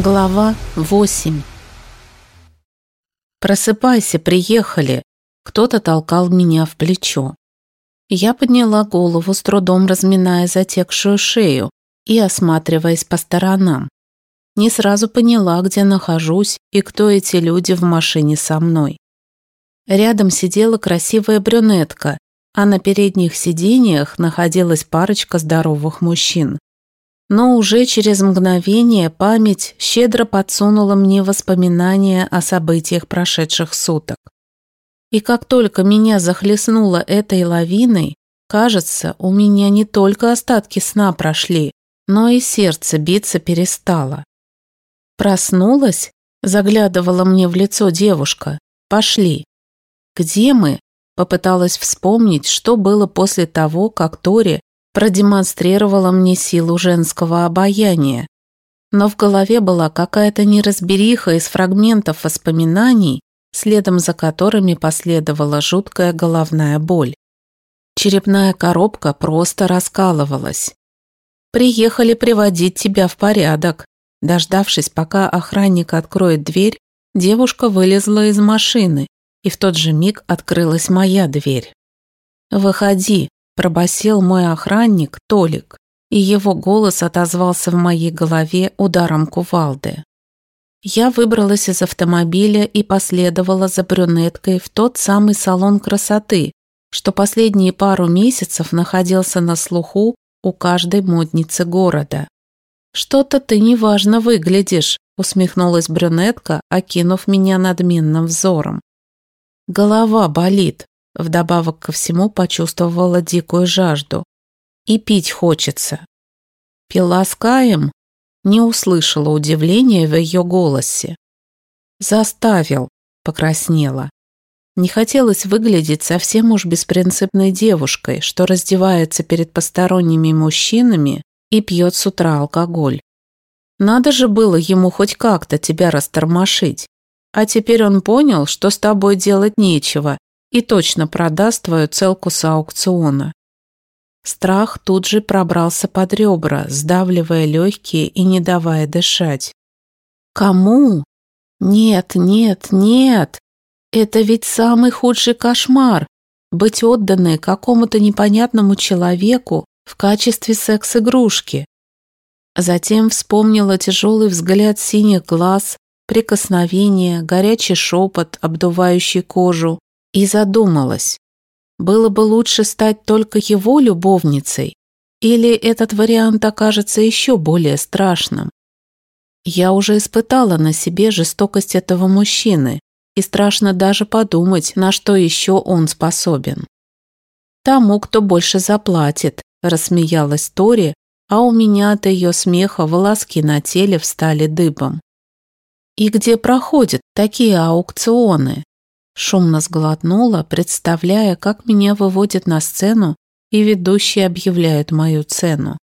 Глава 8 «Просыпайся, приехали!» Кто-то толкал меня в плечо. Я подняла голову, с трудом разминая затекшую шею и осматриваясь по сторонам. Не сразу поняла, где нахожусь и кто эти люди в машине со мной. Рядом сидела красивая брюнетка, а на передних сиденьях находилась парочка здоровых мужчин. Но уже через мгновение память щедро подсунула мне воспоминания о событиях прошедших суток. И как только меня захлестнуло этой лавиной, кажется, у меня не только остатки сна прошли, но и сердце биться перестало. Проснулась? Заглядывала мне в лицо девушка. Пошли. Где мы? Попыталась вспомнить, что было после того, как Тори продемонстрировала мне силу женского обаяния. Но в голове была какая-то неразбериха из фрагментов воспоминаний, следом за которыми последовала жуткая головная боль. Черепная коробка просто раскалывалась. «Приехали приводить тебя в порядок». Дождавшись, пока охранник откроет дверь, девушка вылезла из машины, и в тот же миг открылась моя дверь. «Выходи», пробасил мой охранник Толик, и его голос отозвался в моей голове ударом кувалды. Я выбралась из автомобиля и последовала за брюнеткой в тот самый салон красоты, что последние пару месяцев находился на слуху у каждой модницы города. «Что-то ты неважно выглядишь», усмехнулась брюнетка, окинув меня надменным взором. «Голова болит», Вдобавок ко всему почувствовала дикую жажду. И пить хочется. Пила с Каем? Не услышала удивления в ее голосе. Заставил, покраснела. Не хотелось выглядеть совсем уж беспринципной девушкой, что раздевается перед посторонними мужчинами и пьет с утра алкоголь. Надо же было ему хоть как-то тебя растормошить. А теперь он понял, что с тобой делать нечего, и точно продаст твою целку с аукциона. Страх тут же пробрался под ребра, сдавливая легкие и не давая дышать. Кому? Нет, нет, нет. Это ведь самый худший кошмар – быть отданной какому-то непонятному человеку в качестве секс-игрушки. Затем вспомнила тяжелый взгляд синих глаз, прикосновение, горячий шепот, обдувающий кожу, и задумалась, было бы лучше стать только его любовницей, или этот вариант окажется еще более страшным. Я уже испытала на себе жестокость этого мужчины, и страшно даже подумать, на что еще он способен. «Тому, кто больше заплатит», – рассмеялась Тори, а у меня от ее смеха волоски на теле встали дыбом. «И где проходят такие аукционы?» Шумно сглотнула, представляя, как меня выводят на сцену и ведущие объявляют мою цену.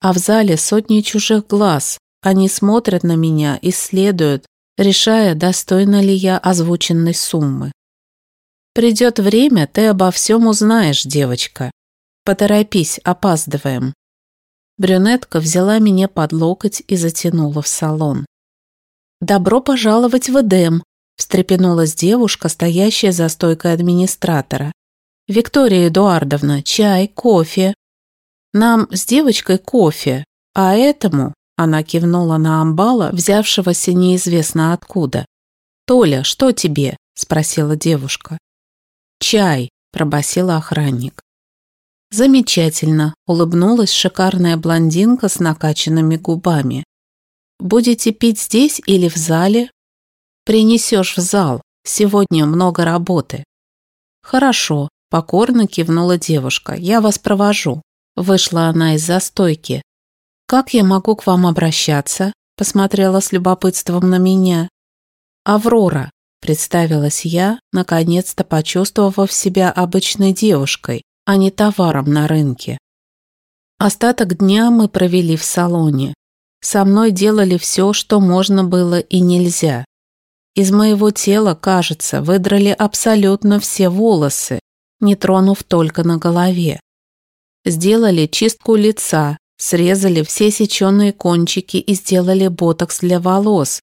А в зале сотни чужих глаз. Они смотрят на меня, исследуют, решая, достойна ли я озвученной суммы. Придет время, ты обо всем узнаешь, девочка. Поторопись, опаздываем. Брюнетка взяла меня под локоть и затянула в салон. «Добро пожаловать в Эдем», встрепенулась девушка, стоящая за стойкой администратора. «Виктория Эдуардовна, чай, кофе». «Нам с девочкой кофе, а этому...» Она кивнула на амбала, взявшегося неизвестно откуда. «Толя, что тебе?» – спросила девушка. «Чай», – пробасила охранник. «Замечательно», – улыбнулась шикарная блондинка с накачанными губами. «Будете пить здесь или в зале?» Принесешь в зал. Сегодня много работы». «Хорошо», – покорно кивнула девушка. «Я вас провожу». Вышла она из застойки. «Как я могу к вам обращаться?» – посмотрела с любопытством на меня. «Аврора», – представилась я, наконец-то почувствовав себя обычной девушкой, а не товаром на рынке. Остаток дня мы провели в салоне. Со мной делали все, что можно было и нельзя. Из моего тела, кажется, выдрали абсолютно все волосы, не тронув только на голове. Сделали чистку лица, срезали все сеченые кончики и сделали ботокс для волос,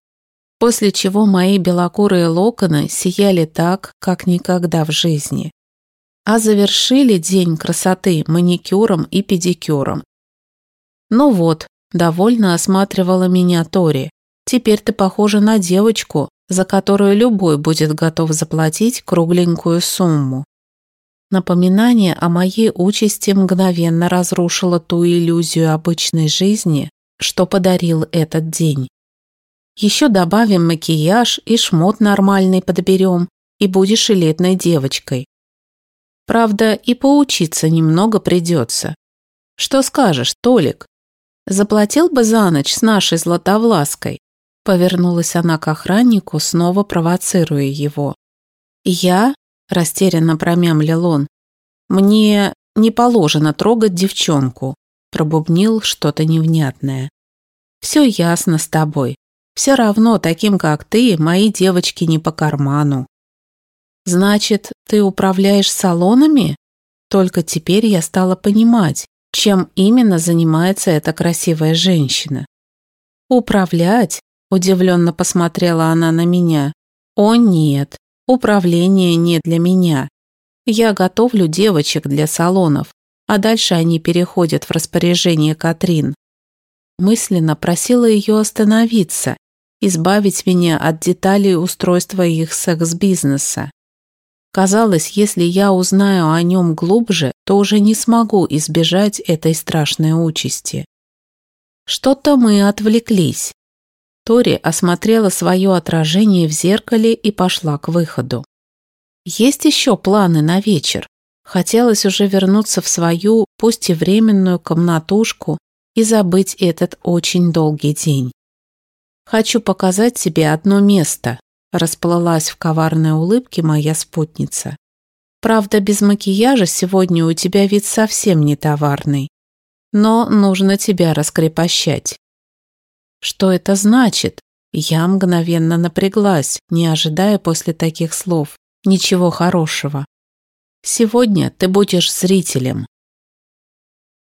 после чего мои белокурые локоны сияли так, как никогда в жизни. А завершили день красоты маникюром и педикюром. Ну вот, довольно осматривала меня Тори. Теперь ты похожа на девочку, за которую любой будет готов заплатить кругленькую сумму. Напоминание о моей участи мгновенно разрушило ту иллюзию обычной жизни, что подарил этот день. Еще добавим макияж и шмот нормальный подберем, и будешь элитной девочкой. Правда, и поучиться немного придется. Что скажешь, Толик? Заплатил бы за ночь с нашей Златовлаской? Повернулась она к охраннику, снова провоцируя его. «Я?» – растерянно промямлил он. «Мне не положено трогать девчонку», – пробубнил что-то невнятное. «Все ясно с тобой. Все равно таким, как ты, мои девочки не по карману». «Значит, ты управляешь салонами?» Только теперь я стала понимать, чем именно занимается эта красивая женщина. «Управлять? Удивленно посмотрела она на меня. «О нет, управление не для меня. Я готовлю девочек для салонов, а дальше они переходят в распоряжение Катрин». Мысленно просила ее остановиться, избавить меня от деталей устройства их секс-бизнеса. Казалось, если я узнаю о нем глубже, то уже не смогу избежать этой страшной участи. Что-то мы отвлеклись. Тори осмотрела свое отражение в зеркале и пошла к выходу. Есть еще планы на вечер. Хотелось уже вернуться в свою, пусть и временную, комнатушку и забыть этот очень долгий день. «Хочу показать тебе одно место», – расплылась в коварной улыбке моя спутница. «Правда, без макияжа сегодня у тебя вид совсем не товарный. Но нужно тебя раскрепощать. Что это значит? Я мгновенно напряглась, не ожидая после таких слов ничего хорошего. Сегодня ты будешь зрителем,